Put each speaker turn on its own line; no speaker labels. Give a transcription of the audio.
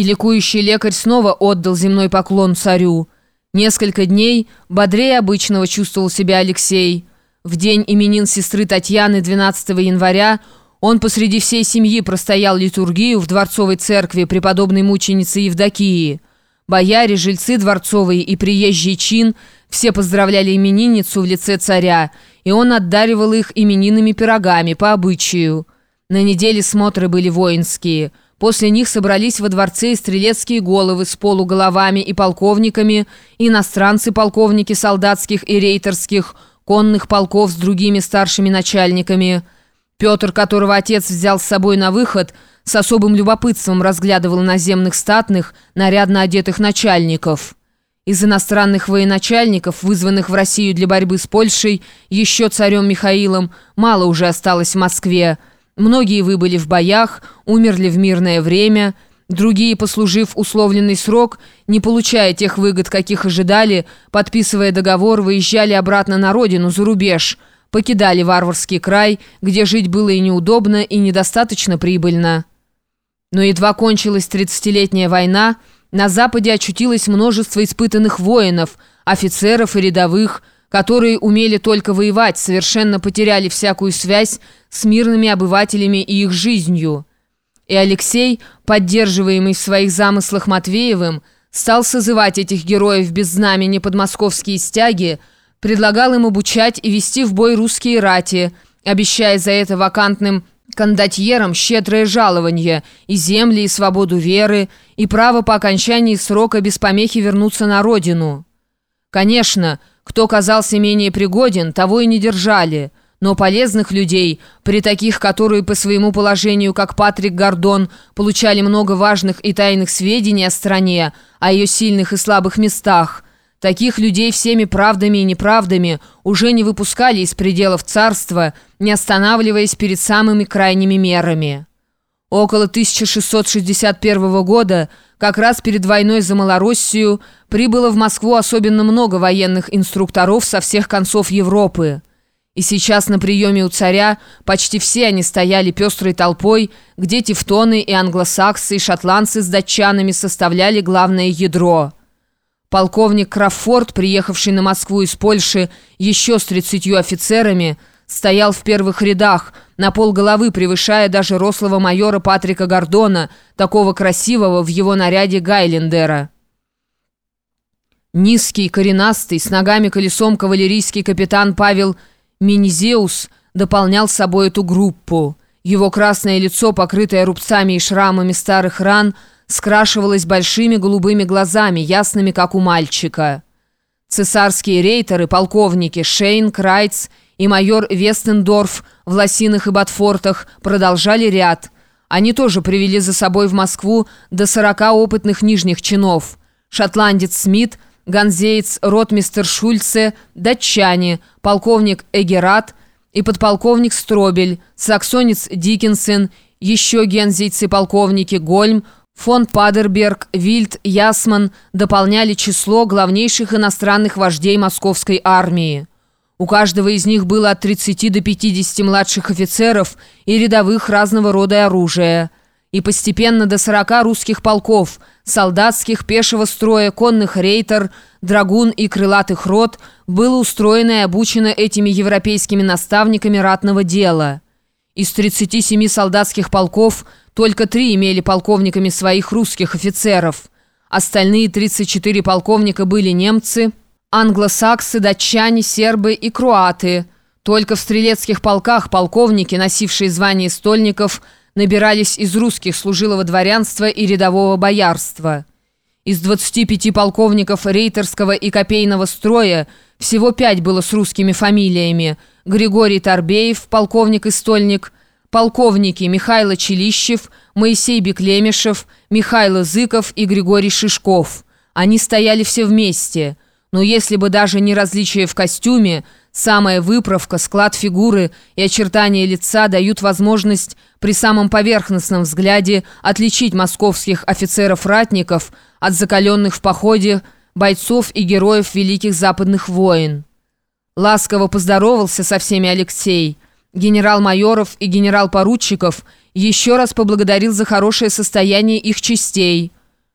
и ликующий лекарь снова отдал земной поклон царю. Несколько дней бодрее обычного чувствовал себя Алексей. В день именин сестры Татьяны 12 января он посреди всей семьи простоял литургию в дворцовой церкви преподобной мученицы Евдокии. Бояре, жильцы дворцовые и приезжий чин все поздравляли именинницу в лице царя, и он отдаривал их именинными пирогами по обычаю. На неделе смотры были воинские – После них собрались во дворце и стрелецкие головы с полуголовами и полковниками, иностранцы-полковники солдатских и рейтерских, конных полков с другими старшими начальниками. Петр, которого отец взял с собой на выход, с особым любопытством разглядывал наземных статных, нарядно одетых начальников. Из иностранных военачальников, вызванных в Россию для борьбы с Польшей, еще царем Михаилом, мало уже осталось в Москве – Многие выбыли в боях, умерли в мирное время, другие, послужив условленный срок, не получая тех выгод, каких ожидали, подписывая договор, выезжали обратно на родину, за рубеж, покидали варварский край, где жить было и неудобно, и недостаточно прибыльно. Но едва кончилась тридцатилетняя война, на Западе очутилось множество испытанных воинов, офицеров и рядовых, которые умели только воевать, совершенно потеряли всякую связь с мирными обывателями и их жизнью. И Алексей, поддерживаемый в своих замыслах Матвеевым, стал созывать этих героев без знамени под московские стяги, предлагал им обучать и вести в бой русские рати, обещая за это вакантным кондотьерам щедрое жалование и земли, и свободу веры, и право по окончании срока без помехи вернуться на родину. Конечно, кто казался менее пригоден, того и не держали. Но полезных людей, при таких, которые по своему положению, как Патрик Гордон, получали много важных и тайных сведений о стране, о ее сильных и слабых местах, таких людей всеми правдами и неправдами уже не выпускали из пределов царства, не останавливаясь перед самыми крайними мерами. Около 1661 года, как раз перед войной за Малороссию, прибыло в Москву особенно много военных инструкторов со всех концов Европы. И сейчас на приеме у царя почти все они стояли пестрой толпой, где тевтоны и англосаксы, и шотландцы с датчанами составляли главное ядро. Полковник Краффорд, приехавший на Москву из Польши еще с 30 офицерами, стоял в первых рядах, на пол головы превышая даже рослого майора Патрика Гордона, такого красивого в его наряде Гайлендера. Низкий, коренастый, с ногами колесом кавалерийский капитан Павел Минизеус дополнял собой эту группу. Его красное лицо, покрытое рубцами и шрамами старых ран, скрашивалось большими голубыми глазами, ясными, как у мальчика. Цесарские рейтеры, полковники Шейн, Крайц и майор Вестендорф в лосинах и ботфортах продолжали ряд. Они тоже привели за собой в Москву до 40 опытных нижних чинов. Шотландец Смит, ганзеец ротмистер Шульце, датчане, полковник Эгерат и подполковник Стробель, саксонец Диккенсен, еще гензейцы-полковники Гольм, фон Падерберг, Вильд, Ясман дополняли число главнейших иностранных вождей московской армии. У каждого из них было от 30 до 50 младших офицеров и рядовых разного рода оружия. И постепенно до 40 русских полков, солдатских, пешего строя, конных рейтер, драгун и крылатых рот было устроено и обучено этими европейскими наставниками ратного дела. Из 37 солдатских полков только три имели полковниками своих русских офицеров. Остальные 34 полковника были немцы – Англосаксы, датчане, сербы и круаты. Только в стрелецких полках полковники, носившие звание стольников, набирались из русских служилого дворянства и рядового боярства. Из 25 полковников рейтерского и копейного строя всего пять было с русскими фамилиями. Григорий Торбеев, полковник и стольник, полковники Михайло Челищев, Моисей Беклемешев, Михайло Зыков и Григорий Шишков. Они стояли все вместе – но если бы даже не различие в костюме, самая выправка, склад фигуры и очертания лица дают возможность при самом поверхностном взгляде отличить московских офицеров-ратников от закаленных в походе бойцов и героев великих западных войн. Ласково поздоровался со всеми Алексей. Генерал-майоров и генерал-поручиков еще раз поблагодарил за хорошее состояние их частей –